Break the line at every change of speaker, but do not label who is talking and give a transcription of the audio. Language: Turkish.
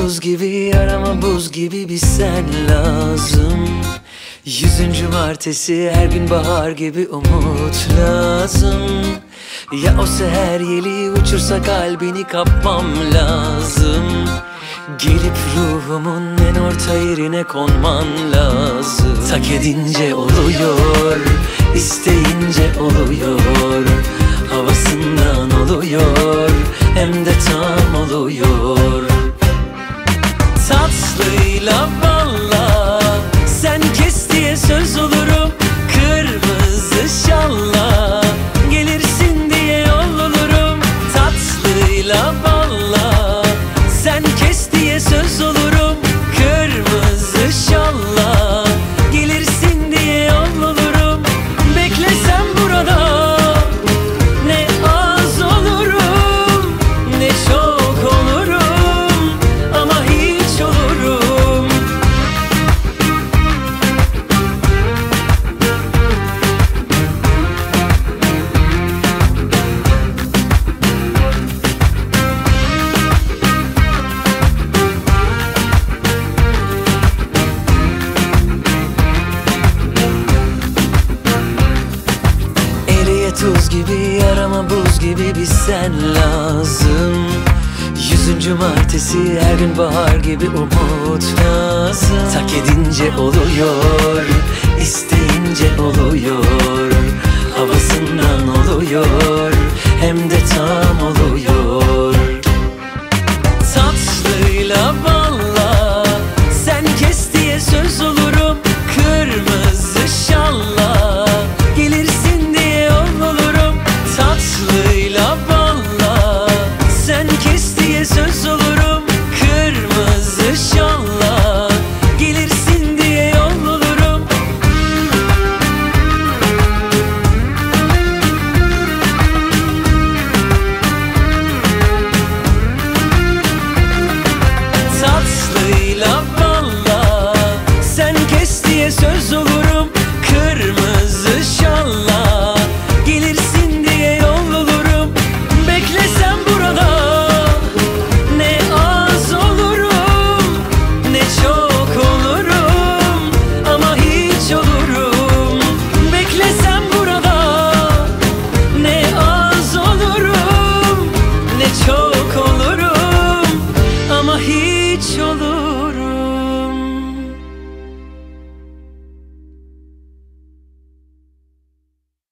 tuz gibi yarama buz gibi bir sen lazım. Yüzüncü martesi her gün bahar gibi umut lazım. Ya o seher yeli uçursa kalbini kapmam lazım. Gelip ruhumun en orta yerine konman lazım. Tak edince oluyor, isteyince oluyor. Havasından oluyor, hem de tam oluyor Tatlıyla balla Sen kes diye söz olurum Kırmızı şalla. Gelirsin diye yol olurum Tatlıyla balla. Sen kes diye söz olurum Tuz gibi yarama buz gibi bir sen lazım. Yüzüncü martesi her gün bahar gibi umut lazım. Tak edince oluyor, isteyince oluyor. Havasından oluyor, hem de tam